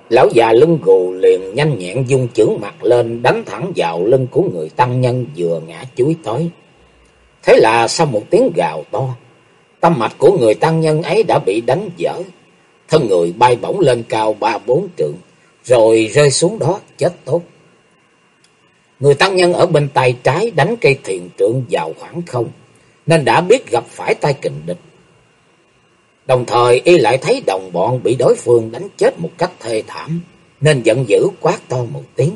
Lão già lưng gù liền nhanh nhẹn dung chưởng mặt lên đánh thẳng vào lưng của người tăng nhân vừa ngã chuối tối. Thế là sau một tiếng gào to, tâm mạch của người tăng nhân ấy đã bị đánh dở. Thân người bay bổng lên cao ba bốn trượng, rồi rơi xuống đó chết tốt. Người tăng nhân ở bên tay trái đánh cây thiền trượng vào khoảng không, nên đã biết gặp phải tay kình địch. Đồng thời y lại thấy đồng bọn bị đối phương đánh chết một cách thê thảm, nên giận dữ quát to một tiếng,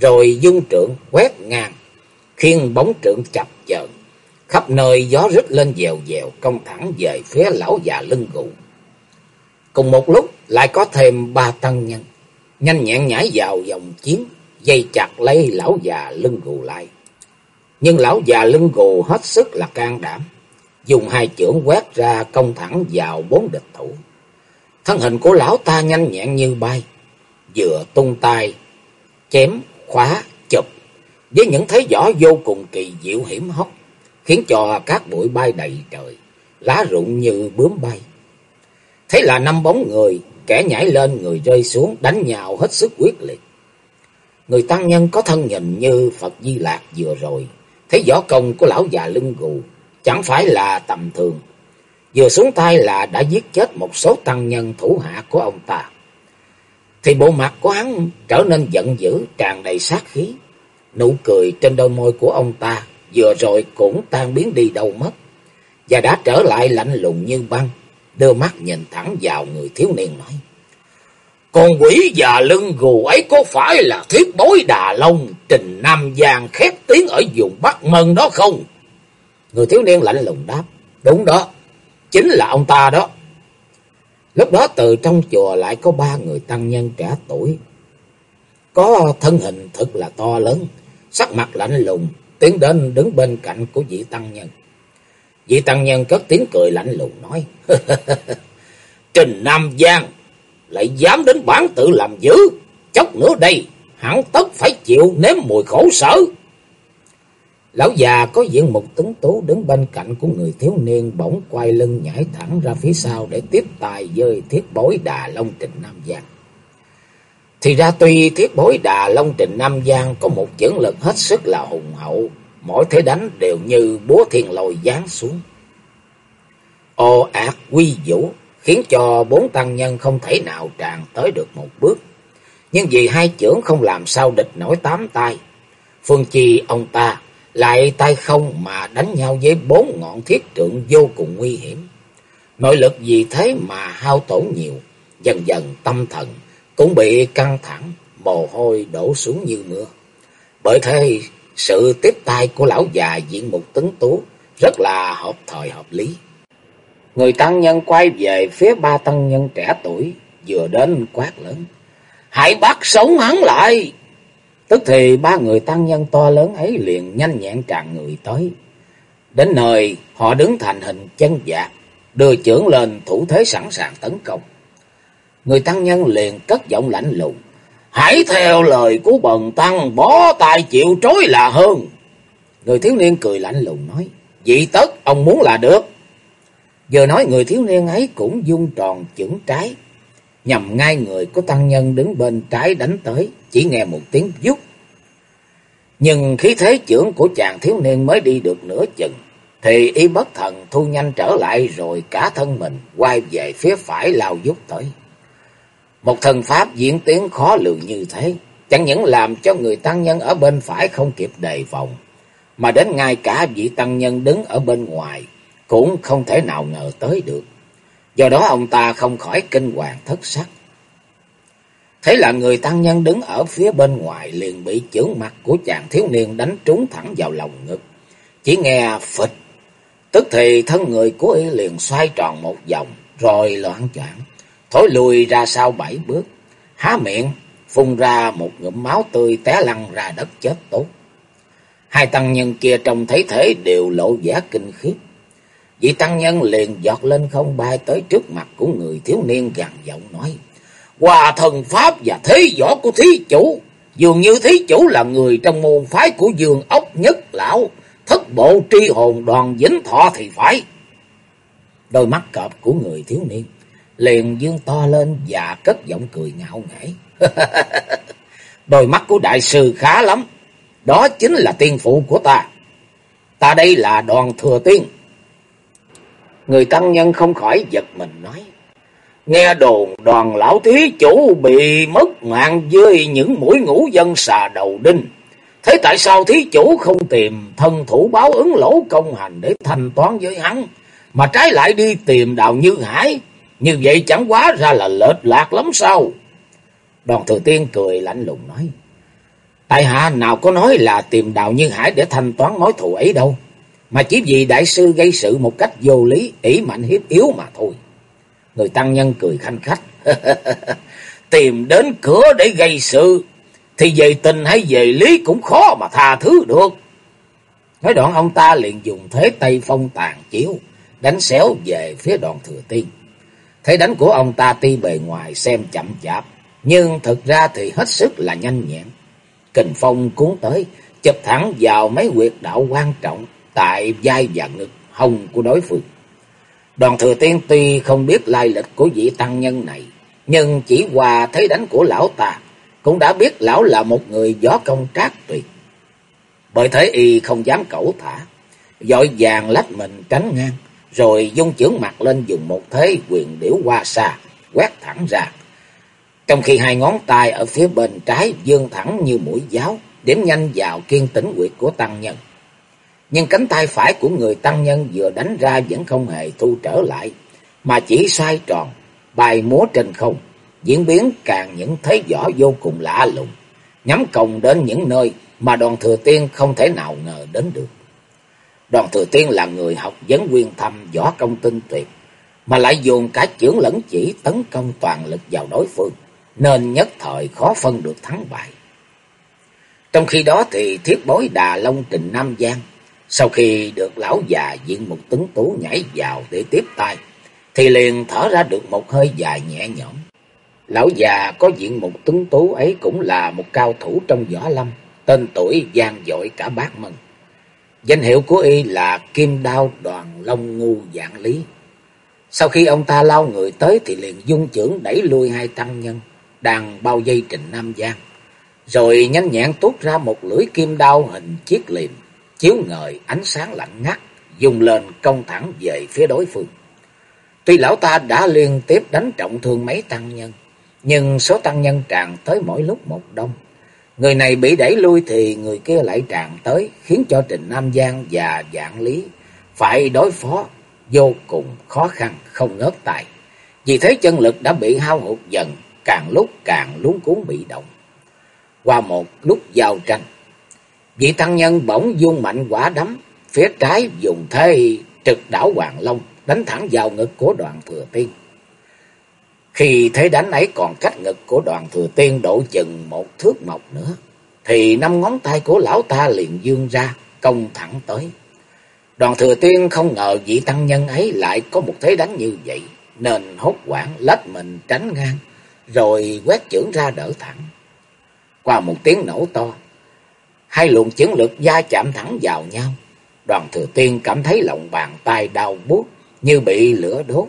rồi dung trượng quét ngang, khiên bóng trượng chập chờn khắp nơi gió rít lên dèo dèo công thẳng về phía lão già lưng gù. Cùng một lúc lại có thêm ba tăng nhân, nhanh nhẹn nhảy vào dòng chiến, dây chặt lấy lão già lưng gù lại. Nhưng lão già lưng gù hết sức là can đảm, dùng hai chưởng quét ra công thẳng vào bốn địch thủ. Thân hình của lão ta nhanh nhẹn như bay, vừa tung tay, chém, khóa, chụp, với những thế võ vô cùng kỳ diệu hiểm hóc, khiến cho các bụi bay đầy trời, lá rụng như bướm bay. Thế là năm bóng người, kẻ nhảy lên người rơi xuống đánh nhau hết sức quyết liệt. Người tăng nhân có thân nhìn như Phật Di Lạc vừa rồi, thấy võ công của lão già lưng gù chẳng phải là tầm thường. vừa xuống tay là đã giết chết một số tăng nhân thủ hạ của ông ta. Thì bộ mặt của hắn trở nên giận dữ, tràn đầy sát khí. Nụ cười trên đôi môi của ông ta vừa rồi cũng tan biến đi đâu mất, và đã trở lại lạnh lùng như băng, đưa mắt nhìn thẳng vào người thiếu niên nói. Con quỷ già lưng gù ấy có phải là thiết bối đà long trình Nam Giang khét tiếng ở vùng Bắc Mân đó không? Người thiếu niên lạnh lùng đáp. Đúng đó, chính là ông ta đó. Lúc đó từ trong chùa lại có ba người tăng nhân trẻ tuổi. Có thân hình thật là to lớn, sắc mặt lạnh lùng, tiến đến đứng bên cạnh của vị tăng nhân. Vị tăng nhân cất tiếng cười lạnh lùng nói. Trình Nam Giang lại dám đến bản tự làm dữ. Chốc nữa đây, hẳn tất phải chịu nếm mùi khổ sở. Lão già có diện một tuấn tú đứng bên cạnh của người thiếu niên bỗng quay lưng nhảy thẳng ra phía sau để tiếp tài dơi thiết bối đà Long Trình Nam Giang. Thì ra tuy thiết bối đà Long Trình Nam Giang có một chưởng lực hết sức là hùng hậu, mỗi thế đánh đều như búa thiên lôi giáng xuống. Ô ạt quy vũ, khiến cho bốn tăng nhân không thể nào tràn tới được một bước. Nhưng vì hai chưởng không làm sao địch nổi tám tay, Phương Chi ông ta lại tay không mà đánh nhau với bốn ngọn thiết trượng vô cùng nguy hiểm. Nội lực vì thế mà hao tổn nhiều, dần dần tâm thần cũng bị căng thẳng, mồ hôi đổ xuống như mưa. Bởi thế, sự tiếp tay của lão già diện mục tấn tú rất là hợp thời hợp lý. Người tăng nhân quay về phía ba tăng nhân trẻ tuổi, vừa đến quát lớn. Hãy bắt sống hắn lại! Tức thì ba người tăng nhân to lớn ấy liền nhanh nhẹn tràn người tới. Đến nơi họ đứng thành hình chân dạc, đưa trưởng lên thủ thế sẵn sàng tấn công. Người tăng nhân liền cất giọng lạnh lùng. Hãy theo lời của bần tăng, bó tay chịu trối là hơn. Người thiếu niên cười lạnh lùng nói, dị tất ông muốn là được. Giờ nói người thiếu niên ấy cũng dung tròn chưởng trái, nhằm ngay người của tăng nhân đứng bên trái đánh tới, chỉ nghe một tiếng vút. Nhưng khí thế trưởng của chàng thiếu niên mới đi được nửa chừng, thì y bất thần thu nhanh trở lại rồi cả thân mình quay về phía phải lao giúp tới. Một thần pháp diễn tiến khó lường như thế, chẳng những làm cho người tăng nhân ở bên phải không kịp đề phòng, mà đến ngay cả vị tăng nhân đứng ở bên ngoài cũng không thể nào ngờ tới được. Do đó ông ta không khỏi kinh hoàng thất sắc. Thế là người tăng nhân đứng ở phía bên ngoài liền bị chưởng mặt của chàng thiếu niên đánh trúng thẳng vào lòng ngực. Chỉ nghe phịch, tức thì thân người của y liền xoay tròn một vòng, rồi loạn choạng thối lùi ra sau bảy bước, há miệng, phun ra một ngụm máu tươi té lăn ra đất chết tốt. Hai tăng nhân kia trông thấy thế đều lộ vẻ kinh khiếp. Vị tăng nhân liền giọt lên không bay tới trước mặt của người thiếu niên gằn giọng nói. Hòa thần pháp và thế võ của thí chủ. Dường như thí chủ là người trong môn phái của dương ốc nhất lão. Thất bộ tri hồn đoàn dính thọ thì phải. Đôi mắt cọp của người thiếu niên liền dương to lên và cất giọng cười ngạo nghễ. Đôi mắt của đại sư khá lắm. Đó chính là tiên phụ của ta. Ta đây là đoàn thừa tiên. Người tăng nhân không khỏi giật mình nói. Nghe đồn đoàn lão thí chủ bị mất mạng với những mũi ngũ dân xà đầu đinh. Thế tại sao thí chủ không tìm thân thủ báo ứng lỗ công hành để thanh toán với hắn, mà trái lại đi tìm đào như hải? Như vậy chẳng quá ra là lệch lạc lắm sao? Đoàn thừa tiên cười lạnh lùng nói. Tại hạ nào có nói là tìm đào như hải để thanh toán mối thù ấy đâu. Mà chỉ vì đại sư gây sự một cách vô lý, ỷ mạnh hiếp yếu mà thôi. Người tăng nhân cười khanh khách. Tìm đến cửa để gây sự, thì về tình hay về lý cũng khó mà tha thứ được. Nói đoạn ông ta liền dùng thế Tây Phong tàn chiếu, đánh xéo về phía đoàn thừa tiên. Thế đánh của ông ta tuy bề ngoài xem chậm chạp, nhưng thực ra thì hết sức là nhanh nhẹn. Kình phong cuốn tới, chụp thẳng vào mấy quyệt đạo quan trọng tại vai và ngực hồng của đối phương. Đoàn thừa tiên tuy không biết lai lịch của vị tăng nhân này, nhưng chỉ qua thấy đánh của lão ta, cũng đã biết lão là một người gió công trác tuyệt. Bởi thế y không dám cẩu thả, dội vàng lách mình tránh ngang, rồi dung chưởng mặt lên dùng một thế quyền điểu qua xa, quét thẳng ra. Trong khi hai ngón tay ở phía bên trái dương thẳng như mũi giáo, điểm nhanh vào kiên tĩnh quyệt của tăng nhân. Nhưng cánh tay phải của người tăng nhân vừa đánh ra vẫn không hề thu trở lại, mà chỉ xoay tròn, bài múa trên không, diễn biến càng những thế võ vô cùng lạ lùng, nhắm công đến những nơi mà đoàn thừa tiên không thể nào ngờ đến được. Đoàn thừa tiên là người học vấn quyên thâm, võ công tinh tuyệt, mà lại dùng cả chưởng lẫn chỉ tấn công toàn lực vào đối phương, nên nhất thời khó phân được thắng bại. Trong khi đó thì thiết bối Đà Long Trình Nam Giang, sau khi được lão già diện một tấn tú nhảy vào để tiếp tay, thì liền thở ra được một hơi dài nhẹ nhõm. Lão già có diện một tuấn tú ấy cũng là một cao thủ trong võ lâm, tên tuổi gian dội cả bát mừng Danh hiệu của y là Kim Đao Đoàn Long Ngu Dạng Lý. Sau khi ông ta lao người tới thì liền dung trưởng đẩy lui hai tăng nhân đang bao dây Trình Nam Giang. Rồi nhanh nhẹn tuốt ra một lưỡi kim đao hình chiếc liềm, chiếu ngời ánh sáng lạnh ngắt, dùng lên công thẳng về phía đối phương. Tuy lão ta đã liên tiếp đánh trọng thương mấy tăng nhân, nhưng số tăng nhân tràn tới mỗi lúc một đông. Người này bị đẩy lui thì người kia lại tràn tới, khiến cho Trình Nam Giang và Dạng Lý phải đối phó vô cùng khó khăn, không ngớt tài. Vì thế chân lực đã bị hao hụt dần, càng lúc càng luống cuốn bị động. Qua một lúc giao tranh, vị tăng nhân bỗng dung mạnh quả đấm, phía trái dùng thế trực đảo Hoàng Long, đánh thẳng vào ngực của đoàn thừa tiên. Khi thế đánh ấy còn cách ngực của đoàn thừa tiên độ chừng một thước mộc nữa, thì năm ngón tay của lão ta liền dương ra, công thẳng tới. Đoàn thừa tiên không ngờ vị tăng nhân ấy lại có một thế đánh như vậy, nên hốt quảng lách mình tránh ngang, rồi quét chưởng ra đỡ thẳng. Qua một tiếng nổ to, hai luồng chưởng lực da chạm thẳng vào nhau. Đoàn thừa tiên cảm thấy lòng bàn tay đau buốt như bị lửa đốt.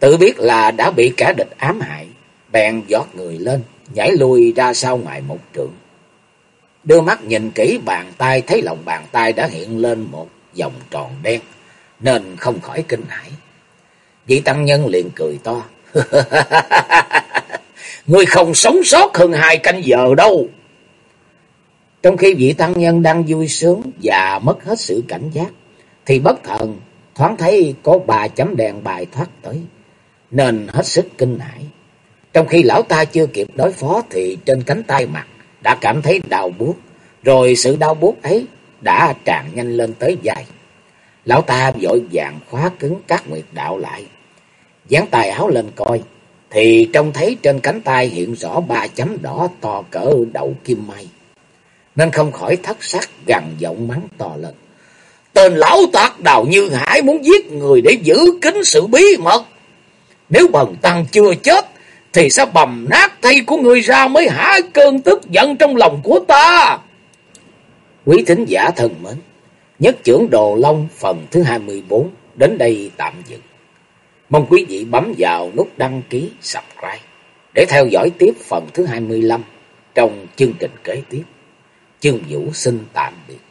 Tự biết là đã bị kẻ địch ám hại, bèn giọt người lên, nhảy lui ra sau ngoài một trượng. Đưa mắt nhìn kỹ bàn tay thấy lòng bàn tay đã hiện lên một vòng tròn đen, nên không khỏi kinh hãi. Vị tăng nhân liền cười to. Ngươi không sống sót hơn hai canh giờ đâu. Trong khi vị tăng nhân đang vui sướng và mất hết sự cảnh giác, thì bất thần thoáng thấy có ba chấm đèn bài thoát tới, nên hết sức kinh hãi. Trong khi lão ta chưa kịp đối phó thì trên cánh tay mặt đã cảm thấy đau buốt, rồi sự đau buốt ấy đã tràn nhanh lên tới dài. Lão ta vội vàng khóa cứng các nguyệt đạo lại, dán tay áo lên coi, thì trông thấy trên cánh tay hiện rõ ba chấm đỏ to cỡ đầu kim may. Nên không khỏi thất sắc gằn giọng mắng to lên. Tên lão tạc đào như hải muốn giết người để giữ kín sự bí mật. Nếu bần tăng chưa chết, thì sẽ bầm nát thay của người ra mới hả cơn tức giận trong lòng của ta. Quý thính giả thân mến, nhất trưởng Đồ Long phần thứ 24 đến đây tạm dừng. Mong quý vị bấm vào nút đăng ký, subscribe để theo dõi tiếp phần thứ 25 trong chương trình kế tiếp. Chương Vũ xin tạm biệt.